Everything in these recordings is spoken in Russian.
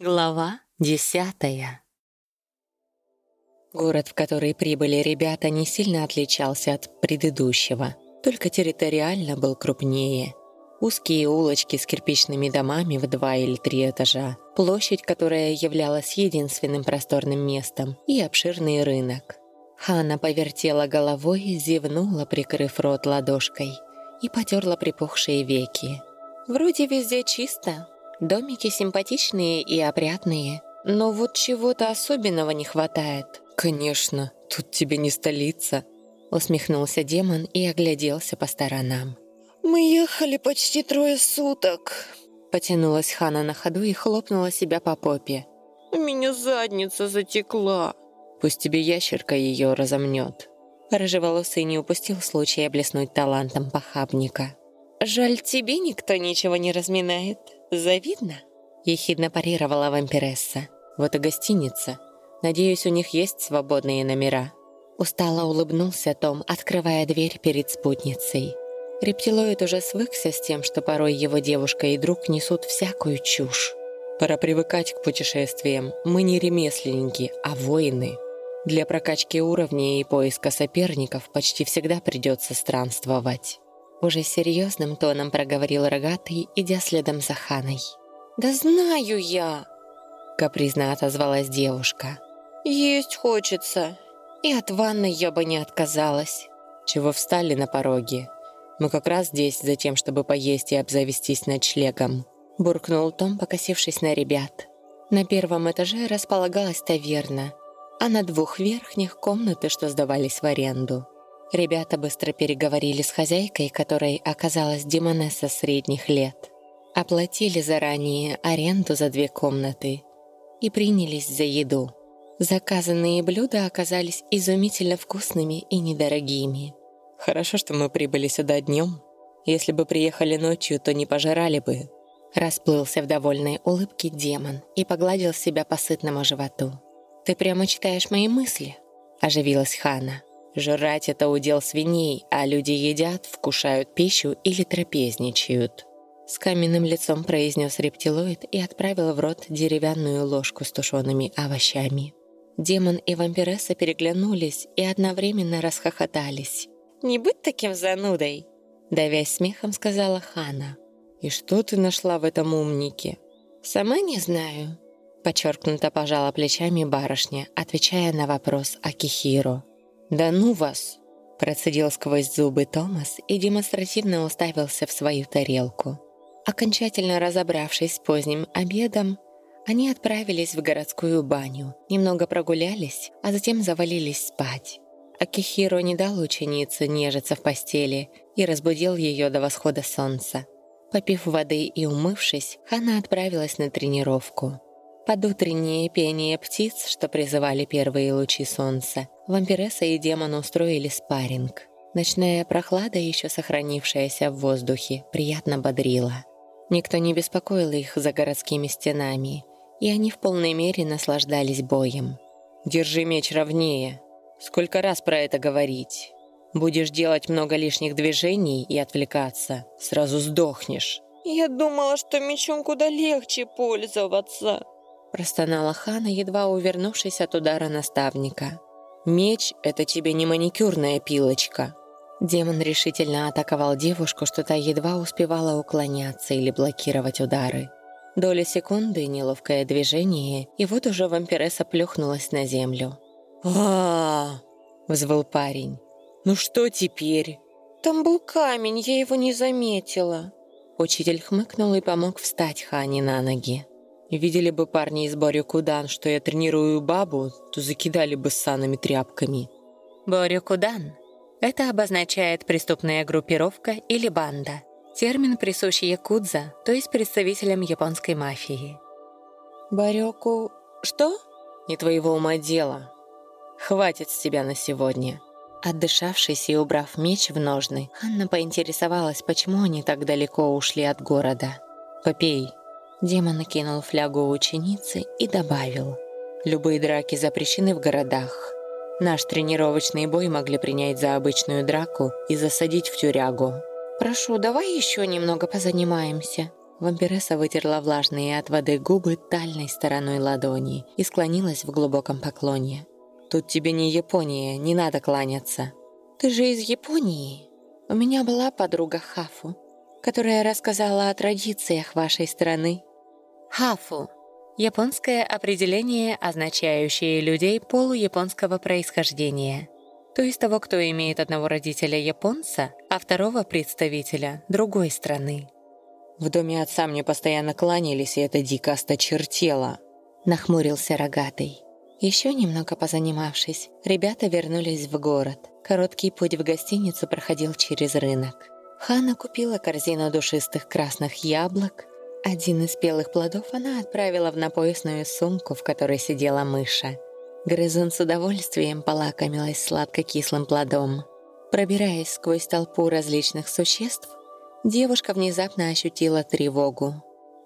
Глава десятая Город, в который прибыли ребята, не сильно отличался от предыдущего, только территориально был крупнее. Узкие улочки с кирпичными домами в два или три этажа, площадь, которая являлась единственным просторным местом, и обширный рынок. Хана повертела головой, зевнула, прикрыв рот ладошкой, и потерла припухшие веки. «Вроде везде чисто, Домики симпатичные и опрятные, но вот чего-то особенного не хватает. «Конечно, тут тебе не столица», — усмехнулся демон и огляделся по сторонам. «Мы ехали почти трое суток», — потянулась Хана на ходу и хлопнула себя по попе. «У меня задница затекла». «Пусть тебе ящерка ее разомнет». Рыжеволосый не упустил случая блеснуть талантом похабника. «Жаль, тебе никто ничего не разминает», «Завидно?» — ехидно парировала вампиресса. «Вот и гостиница. Надеюсь, у них есть свободные номера». Устало улыбнулся Том, открывая дверь перед спутницей. Рептилоид уже свыкся с тем, что порой его девушка и друг несут всякую чушь. «Пора привыкать к путешествиям. Мы не ремесленники, а воины. Для прокачки уровней и поиска соперников почти всегда придется странствовать». Уже серьезным тоном проговорил рогатый, идя следом за Ханой. «Да знаю я!» Капризно отозвалась девушка. «Есть хочется. И от ванны я бы не отказалась». «Чего встали на пороге? Мы как раз здесь за тем, чтобы поесть и обзавестись ночлегом», буркнул Том, покосившись на ребят. На первом этаже располагалась таверна, а на двух верхних — комнаты, что сдавались в аренду. Ребята быстро переговорили с хозяйкой, которой оказалась демонесса средних лет. Оплатили заранее аренду за две комнаты и принялись за еду. Заказанные блюда оказались изумительно вкусными и недорогими. «Хорошо, что мы прибыли сюда днем. Если бы приехали ночью, то не пожирали бы». Расплылся в довольной улыбке демон и погладил себя по сытному животу. «Ты прямо читаешь мои мысли?» – оживилась Хана. Жрать — это удел свиней, а люди едят, вкушают пищу или трапезничают. С каменным лицом произнес рептилоид и отправил в рот деревянную ложку с тушеными овощами. Демон и вампиресса переглянулись и одновременно расхохотались. «Не будь таким занудой!» Давясь смехом, сказала Хана. «И что ты нашла в этом умнике?» «Сама не знаю», подчеркнуто пожала плечами барышня, отвечая на вопрос о Кихиро. «Да ну вас!» Процедил сквозь зубы Томас и демонстративно уставился в свою тарелку. Окончательно разобравшись с поздним обедом, они отправились в городскую баню, немного прогулялись, а затем завалились спать. Акихиро не дал ученице нежиться в постели и разбудил ее до восхода солнца. Попив воды и умывшись, Хана отправилась на тренировку. Под утреннее пение птиц, что призывали первые лучи солнца, вампиресса и демон устроили спарринг. Ночная прохлада, еще сохранившаяся в воздухе, приятно бодрила. Никто не беспокоил их за городскими стенами, и они в полной мере наслаждались боем. «Держи меч ровнее. Сколько раз про это говорить? Будешь делать много лишних движений и отвлекаться, сразу сдохнешь». «Я думала, что мечом куда легче пользоваться», Простонала Хана, едва увернувшись от удара наставника. «Меч — это тебе не маникюрная пилочка». Демон решительно атаковал девушку, что та едва успевала уклоняться или блокировать удары. Доля секунды, неловкое движение, и вот уже вампиресса плюхнулась на землю. а, -а, взвыл парень. «Ну что теперь?» «Там был камень, я его не заметила». Учитель хмыкнул и помог встать Хане на ноги. Видели бы парни из Борю-Кудан, что я тренирую бабу, то закидали бы санами тряпками. Борю-Кудан — это обозначает преступная группировка или банда. Термин присущ якудза, то есть представителям японской мафии. Борёку... что? Не твоего ума дело. Хватит с тебя на сегодня. Отдышавшись и убрав меч в ножны, Анна поинтересовалась, почему они так далеко ушли от города. «Попей», Демон накинул флягу у ученицы и добавил. «Любые драки запрещены в городах. Наш тренировочный бой могли принять за обычную драку и засадить в тюрягу». «Прошу, давай еще немного позанимаемся», Вампиресса вытерла влажные от воды губы тальной стороной ладони и склонилась в глубоком поклоне. «Тут тебе не Япония, не надо кланяться». «Ты же из Японии?» «У меня была подруга Хафу, которая рассказала о традициях вашей страны». «Хафу» — японское определение, означающее людей полуяпонского происхождения, то есть того, кто имеет одного родителя японца, а второго представителя другой страны. В доме отца мне постоянно кланялись, и это дико осточертело. Нахмурился рогатый. Еще немного позанимавшись, ребята вернулись в город. Короткий путь в гостиницу проходил через рынок. Хана купила корзину душистых красных яблок. Один из спелых плодов она отправила в напоясную сумку, в которой сидела мыша. Грызун с удовольствием полакомилась сладко-кислым плодом. Пробираясь сквозь толпу различных существ, Девушка внезапно ощутила тревогу.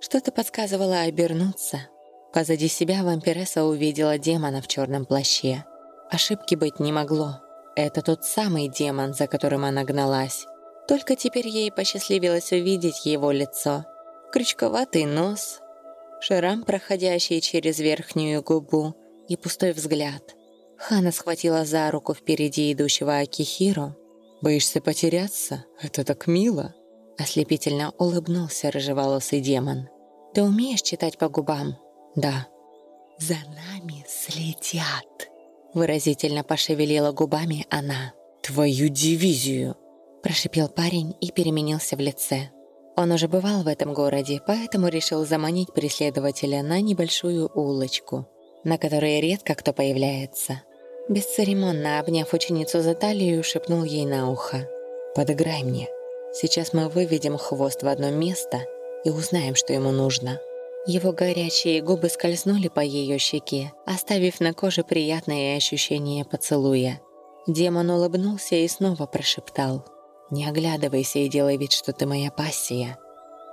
Что-то подсказывало обернуться. Позади себя вампиресса увидела демона в черном плаще. Ошибки быть не могло. Это тот самый демон, за которым она гналась. Только теперь ей посчастливилось увидеть его лицо. Крючковатый нос, шрам, проходящий через верхнюю губу, и пустой взгляд. Хана схватила за руку впереди идущего Акихиру. «Боишься потеряться? Это так мило!» Ослепительно улыбнулся рыжеволосый демон. «Ты умеешь читать по губам?» «Да». «За нами следят!» Выразительно пошевелила губами она. «Твою дивизию!» Прошипел парень и переменился в лице. Он уже бывал в этом городе, поэтому решил заманить преследователя на небольшую улочку, на которой редко кто появляется. Бесцеремонно обняв ученицу за талию, шепнул ей на ухо. «Подыграй мне!» Сейчас мы выведем хвост в одно место и узнаем, что ему нужно. Его горячие губы скользнули по ее щеке, оставив на коже приятное ощущение поцелуя. Демон улыбнулся и снова прошептал. «Не оглядывайся и делай вид, что ты моя пассия.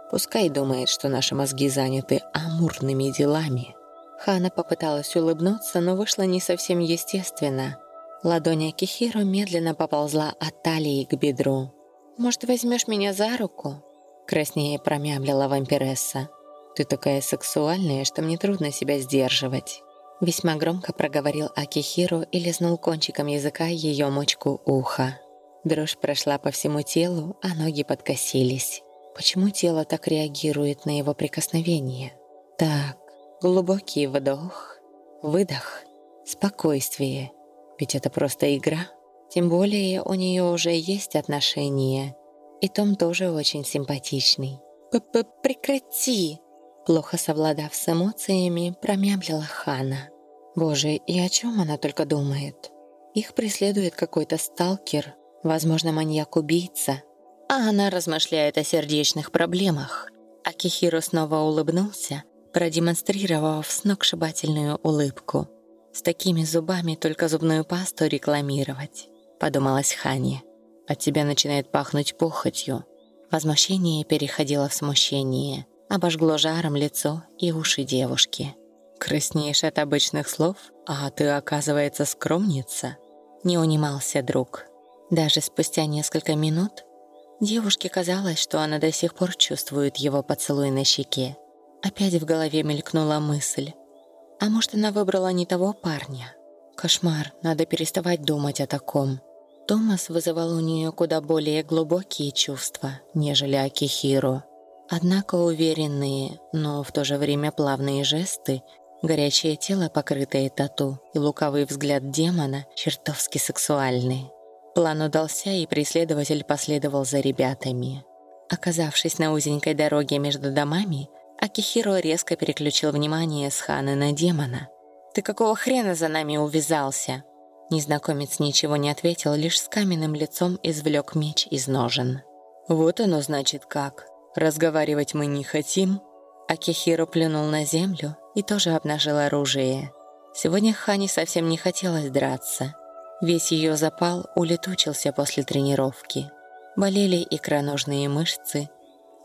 Пускай думает, что наши мозги заняты амурными делами». Хана попыталась улыбнуться, но вышло не совсем естественно. Ладонь Акихиро медленно поползла от талии к бедру. «Может, возьмешь меня за руку?» Краснее промямлила вампиресса. «Ты такая сексуальная, что мне трудно себя сдерживать». Весьма громко проговорил Акихиро и лизнул кончиком языка ее мочку уха. Дрожь прошла по всему телу, а ноги подкосились. Почему тело так реагирует на его прикосновение? Так, глубокий вдох, выдох, спокойствие. Ведь это просто игра. Тем более у нее уже есть отношения. И Том тоже очень симпатичный. П -п «Прекрати!» Плохо совладав с эмоциями, промямлила Хана. Боже, и о чем она только думает? Их преследует какой-то сталкер, возможно, маньяк-убийца. А она размышляет о сердечных проблемах. Акихиро снова улыбнулся, продемонстрировав сногсшибательную улыбку. С такими зубами только зубную пасту рекламировать подумалась Хани. От тебя начинает пахнуть похотью. Возмущение переходило в смущение, обожгло жаром лицо и уши девушки. «Краснеешь от обычных слов, а ты, оказывается, скромница?» Не унимался друг. Даже спустя несколько минут девушке казалось, что она до сих пор чувствует его поцелуй на щеке. Опять в голове мелькнула мысль. А может, она выбрала не того парня? Кошмар, надо переставать думать о таком. Томас вызывал у нее куда более глубокие чувства, нежели Акихиро. Однако уверенные, но в то же время плавные жесты, горячее тело, покрытое тату, и лукавый взгляд демона чертовски сексуальны. План удался, и преследователь последовал за ребятами. Оказавшись на узенькой дороге между домами, Акихиро резко переключил внимание с Ханы на демона. «Ты какого хрена за нами увязался?» Незнакомец ничего не ответил, лишь с каменным лицом извлек меч из ножен. «Вот оно значит как. Разговаривать мы не хотим». Акихиро плюнул на землю и тоже обнажил оружие. Сегодня Хани совсем не хотелось драться. Весь ее запал улетучился после тренировки. Болели икроножные мышцы,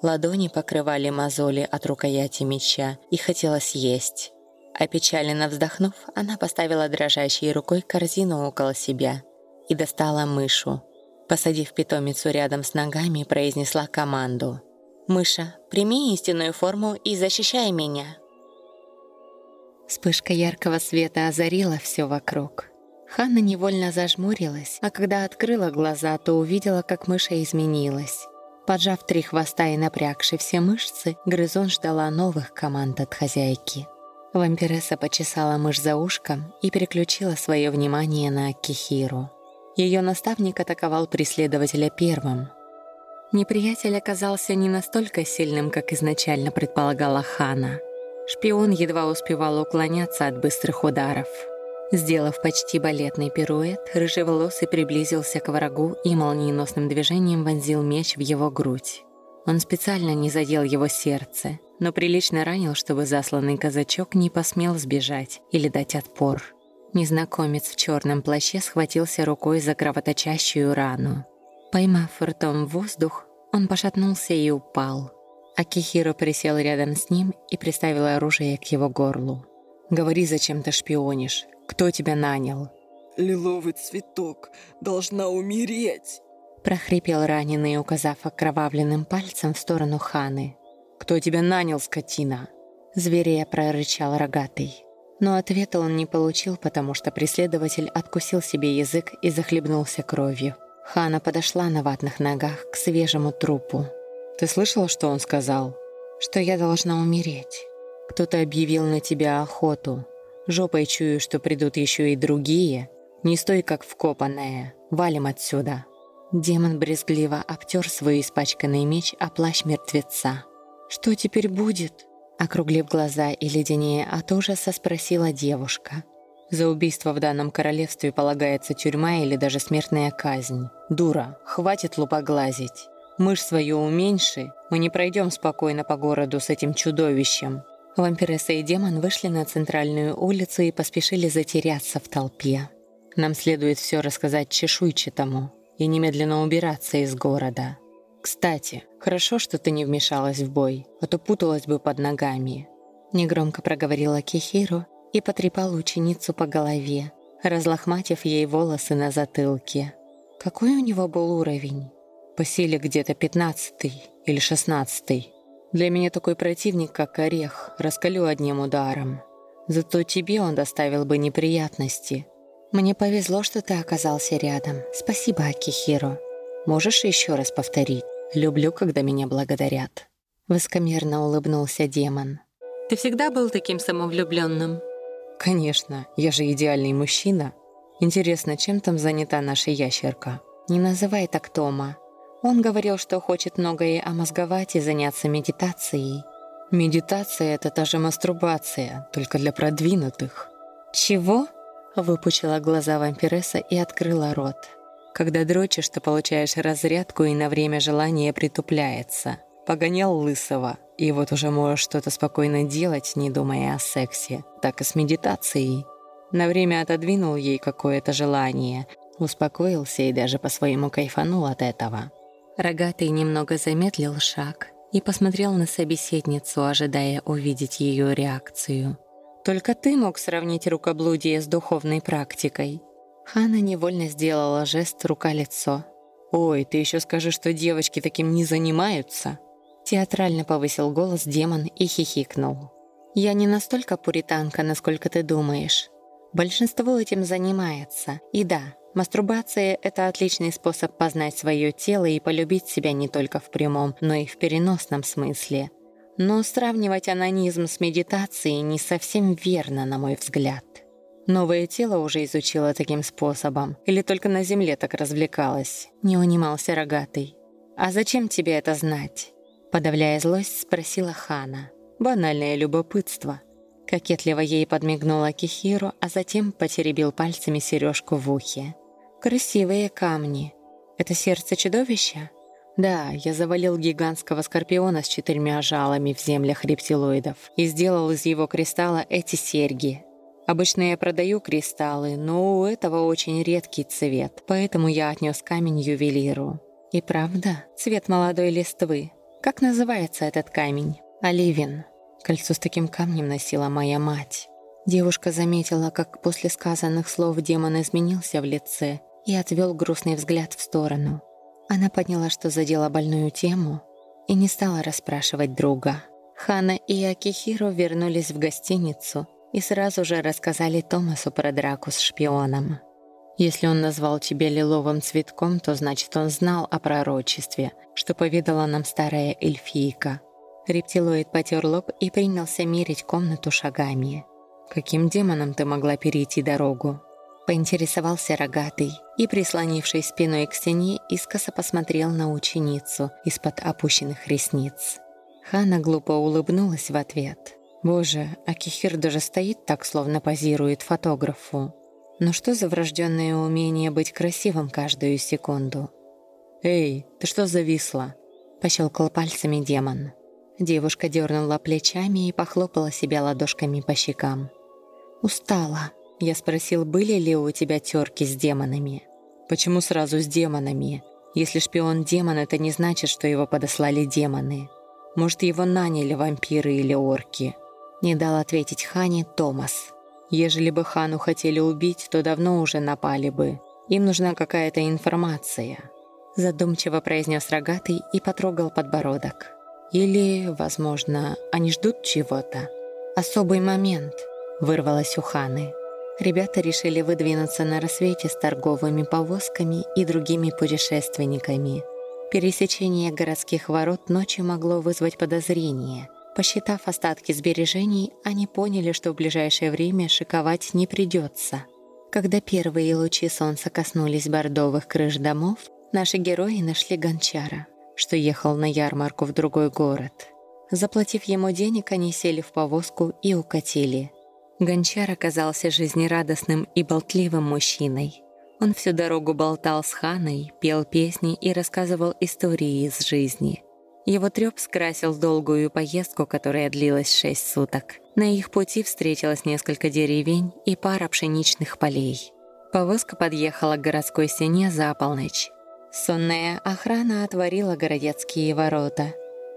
ладони покрывали мозоли от рукояти меча и хотелось есть. Опечаленно вздохнув, она поставила дрожащей рукой корзину около себя и достала мышу. Посадив питомицу рядом с ногами, произнесла команду. «Мыша, прими истинную форму и защищай меня». Вспышка яркого света озарила все вокруг. Ханна невольно зажмурилась, а когда открыла глаза, то увидела, как мыша изменилась. Поджав три хвоста и напрягши все мышцы, грызон ждала новых команд от хозяйки. Вампиресса почесала мышь за ушком и переключила свое внимание на Кихиру. Ее наставник атаковал преследователя первым. Неприятель оказался не настолько сильным, как изначально предполагала Хана. Шпион едва успевал уклоняться от быстрых ударов. Сделав почти балетный пируэт, рыжеволосый приблизился к врагу и молниеносным движением вонзил меч в его грудь. Он специально не задел его сердце, но прилично ранил, чтобы засланный казачок не посмел сбежать или дать отпор. Незнакомец в черном плаще схватился рукой за кровоточащую рану. Поймав ртом воздух, он пошатнулся и упал. Акихиро присел рядом с ним и приставил оружие к его горлу. «Говори, зачем ты шпионишь? Кто тебя нанял?» «Лиловый цветок должна умереть!» прохрипел раненый, указав окровавленным пальцем в сторону Ханы. «Кто тебя нанял, скотина?» Зверея прорычал рогатый. Но ответа он не получил, потому что преследователь откусил себе язык и захлебнулся кровью. Хана подошла на ватных ногах к свежему трупу. «Ты слышала, что он сказал?» «Что я должна умереть. Кто-то объявил на тебя охоту. Жопой чую, что придут еще и другие. Не стой как вкопанная. Валим отсюда». Демон брезгливо обтер свой испачканный меч о плащ мертвеца. «Что теперь будет?» Округлив глаза и леденее от ужаса, спросила девушка. «За убийство в данном королевстве полагается тюрьма или даже смертная казнь. Дура, хватит лупоглазить. Мышь свою уменьши, мы не пройдем спокойно по городу с этим чудовищем». Вампиресса и демон вышли на центральную улицу и поспешили затеряться в толпе. «Нам следует все рассказать чешуйчатому», и немедленно убираться из города. Кстати, хорошо, что ты не вмешалась в бой, а то путалась бы под ногами. Негромко проговорила Кихиру и потрепал ученицу по голове, разлохматив ей волосы на затылке. Какой у него был уровень? По силе где-то пятнадцатый или шестнадцатый. Для меня такой противник, как орех, раскалю одним ударом. Зато тебе он доставил бы неприятности, «Мне повезло, что ты оказался рядом. Спасибо, Акихиро. Можешь еще раз повторить? Люблю, когда меня благодарят». Высокомерно улыбнулся демон. «Ты всегда был таким самовлюбленным?» «Конечно, я же идеальный мужчина. Интересно, чем там занята наша ящерка?» «Не называй так Тома. Он говорил, что хочет многое омозговать и заняться медитацией». «Медитация — это та же мастурбация, только для продвинутых». «Чего?» Выпучила глаза вампиресса и открыла рот. Когда дрочишь, ты получаешь разрядку и на время желание притупляется. Погонял лысого, и вот уже можешь что-то спокойно делать, не думая о сексе. Так и с медитацией. На время отодвинул ей какое-то желание, успокоился и даже по-своему кайфанул от этого. Рогатый немного замедлил шаг и посмотрел на собеседницу, ожидая увидеть ее реакцию. Только ты мог сравнить рукоблудие с духовной практикой». Хана невольно сделала жест рука-лицо. «Ой, ты еще скажи, что девочки таким не занимаются?» Театрально повысил голос демон и хихикнул. «Я не настолько пуританка, насколько ты думаешь. Большинство этим занимается. И да, мастурбация — это отличный способ познать свое тело и полюбить себя не только в прямом, но и в переносном смысле. Но сравнивать анонизм с медитацией не совсем верно, на мой взгляд. Новое тело уже изучила таким способом, или только на земле так развлекалась, не унимался рогатый. «А зачем тебе это знать?» Подавляя злость, спросила Хана. «Банальное любопытство». Кокетливо ей подмигнула Кихиру, а затем потеребил пальцами сережку в ухе. «Красивые камни. Это сердце чудовища?» Да, я завалил гигантского скорпиона с четырьмя жалами в землях рептилоидов и сделал из его кристалла эти серьги. Обычно я продаю кристаллы, но у этого очень редкий цвет, поэтому я отнес камень ювелиру. И правда, цвет молодой листвы. Как называется этот камень? Оливин. Кольцо с таким камнем носила моя мать. Девушка заметила, как после сказанных слов демон изменился в лице и отвел грустный взгляд в сторону. Она поняла, что задела больную тему, и не стала расспрашивать друга. Хана и Акихиро вернулись в гостиницу и сразу же рассказали Томасу про драку с шпионом. Если он назвал тебя лиловым цветком, то значит он знал о пророчестве, что поведала нам старая эльфийка. Рептилоид потер лоб и принялся мерить комнату шагами. «Каким демоном ты могла перейти дорогу?» Поинтересовался рогатый и, прислонившись спиной к стене, искоса посмотрел на ученицу из-под опущенных ресниц. Хана глупо улыбнулась в ответ. «Боже, Акихир даже стоит так, словно позирует фотографу. Но что за врожденное умение быть красивым каждую секунду?» «Эй, ты что зависла?» Пощелкал пальцами демон. Девушка дернула плечами и похлопала себя ладошками по щекам. «Устала», я спросил, были ли у тебя терки с демонами. Почему сразу с демонами? Если шпион демон, это не значит, что его подослали демоны. Может, его наняли вампиры или орки. Не дал ответить Хане Томас. Ежели бы Хану хотели убить, то давно уже напали бы. Им нужна какая-то информация. Задумчиво произнес рогатый и потрогал подбородок. Или, возможно, они ждут чего-то. Особый момент, вырвалось у Ханы. Ребята решили выдвинуться на рассвете с торговыми повозками и другими путешественниками. Пересечение городских ворот ночью могло вызвать подозрение. Посчитав остатки сбережений, они поняли, что в ближайшее время шиковать не придется. Когда первые лучи солнца коснулись бордовых крыш домов, наши герои нашли гончара, что ехал на ярмарку в другой город. Заплатив ему денег, они сели в повозку и укатили – Гончар оказался жизнерадостным и болтливым мужчиной. Он всю дорогу болтал с Ханой, пел песни и рассказывал истории из жизни. Его трёп скрасил долгую поездку, которая длилась шесть суток. На их пути встретилось несколько деревень и пара пшеничных полей. Повозка подъехала к городской стене за полночь. Сонная охрана отворила городецкие ворота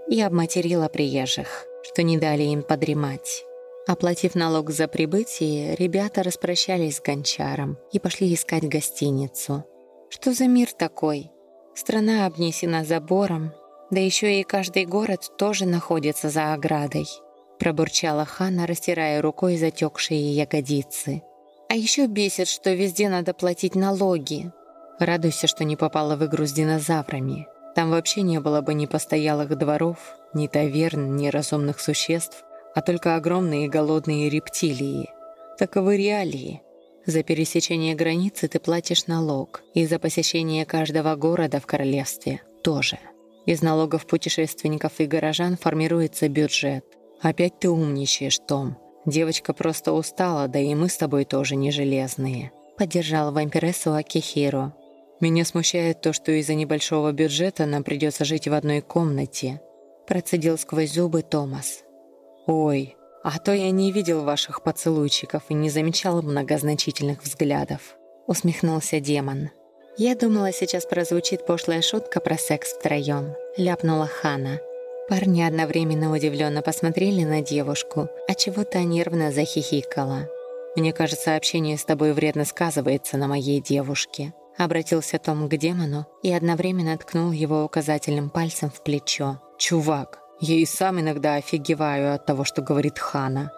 и обматерила приезжих, что не дали им подремать. Оплатив налог за прибытие, ребята распрощались с гончаром и пошли искать гостиницу. Что за мир такой? Страна обнесена забором, да еще и каждый город тоже находится за оградой. Пробурчала Хана, растирая рукой затекшие ягодицы. А еще бесит, что везде надо платить налоги. Радуйся, что не попала в игру с динозаврами. Там вообще не было бы ни постоялых дворов, ни таверн, ни разумных существ, а только огромные голодные рептилии. Таковы реалии. За пересечение границы ты платишь налог, и за посещение каждого города в королевстве тоже. Из налогов путешественников и горожан формируется бюджет. Опять ты умничаешь, Том. Девочка просто устала, да и мы с тобой тоже не железные. Поддержал вампирессу Акихиро. Меня смущает то, что из-за небольшого бюджета нам придется жить в одной комнате. Процедил сквозь зубы Томас. «Ой, а то я не видел ваших поцелуйчиков и не замечал многозначительных взглядов», усмехнулся демон. «Я думала, сейчас прозвучит пошлая шутка про секс втроем», ляпнула Хана. Парни одновременно удивленно посмотрели на девушку, а чего-то нервно захихикала. «Мне кажется, общение с тобой вредно сказывается на моей девушке», обратился Том к демону и одновременно ткнул его указательным пальцем в плечо. «Чувак, я и сам иногда офигеваю от того, что говорит Хана.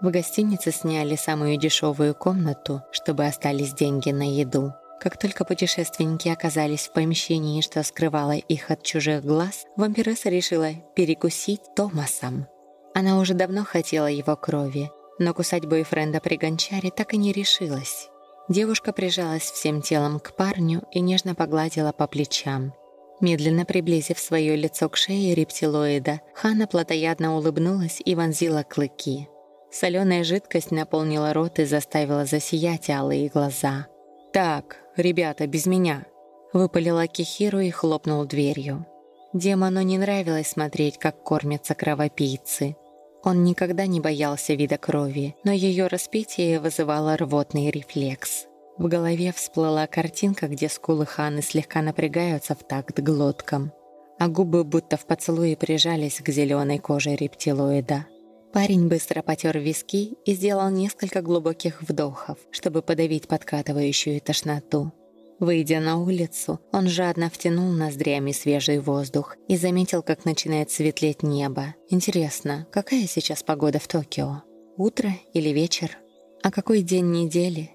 В гостинице сняли самую дешевую комнату, чтобы остались деньги на еду. Как только путешественники оказались в помещении, что скрывало их от чужих глаз, вампиресса решила перекусить Томасом. Она уже давно хотела его крови, но кусать бойфренда при гончаре так и не решилась. Девушка прижалась всем телом к парню и нежно погладила по плечам. Медленно приблизив свое лицо к шее рептилоида, Хана плотоядно улыбнулась и вонзила клыки. Соленая жидкость наполнила рот и заставила засиять алые глаза. «Так, ребята, без меня!» Выпалила Кихиру и хлопнул дверью. Демону не нравилось смотреть, как кормятся кровопийцы. Он никогда не боялся вида крови, но ее распитие вызывало рвотный рефлекс. В голове всплыла картинка, где скулы Ханы слегка напрягаются в такт глотком, а губы будто в поцелуе прижались к зеленой коже рептилоида. Парень быстро потер виски и сделал несколько глубоких вдохов, чтобы подавить подкатывающую тошноту. Выйдя на улицу, он жадно втянул ноздрями свежий воздух и заметил, как начинает светлеть небо. Интересно, какая сейчас погода в Токио? Утро или вечер? А какой день недели?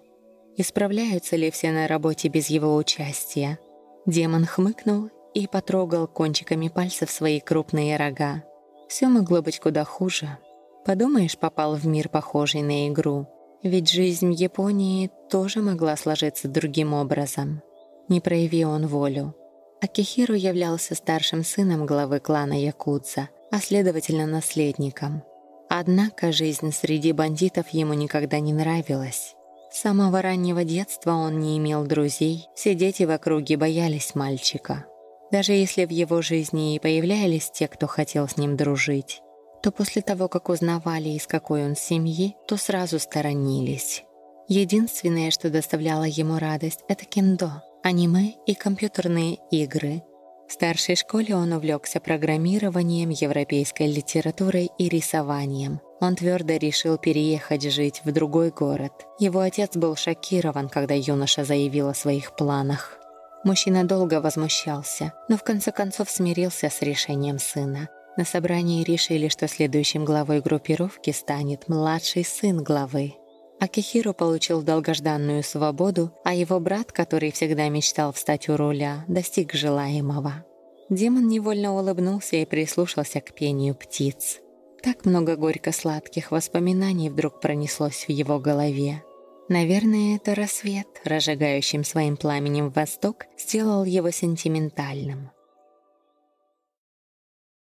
Исправляются ли все на работе без его участия? Демон хмыкнул и потрогал кончиками пальцев свои крупные рога. Все могло быть куда хуже. Подумаешь, попал в мир, похожий на игру. Ведь жизнь в Японии тоже могла сложиться другим образом. Не прояви он волю. Акихиру являлся старшим сыном главы клана Якудза, а следовательно наследником. Однако жизнь среди бандитов ему никогда не нравилась. С самого раннего детства он не имел друзей, все дети в округе боялись мальчика. Даже если в его жизни и появлялись те, кто хотел с ним дружить, то после того, как узнавали, из какой он семьи, то сразу сторонились. Единственное, что доставляло ему радость, это кендо, аниме и компьютерные игры. В старшей школе он увлекся программированием, европейской литературой и рисованием. Он твердо решил переехать жить в другой город. Его отец был шокирован, когда юноша заявил о своих планах. Мужчина долго возмущался, но в конце концов смирился с решением сына. На собрании решили, что следующим главой группировки станет младший сын главы. Акихиро получил долгожданную свободу, а его брат, который всегда мечтал встать у руля, достиг желаемого. Демон невольно улыбнулся и прислушался к пению птиц. Так много горько-сладких воспоминаний вдруг пронеслось в его голове. Наверное, это рассвет, разжигающим своим пламенем восток, сделал его сентиментальным.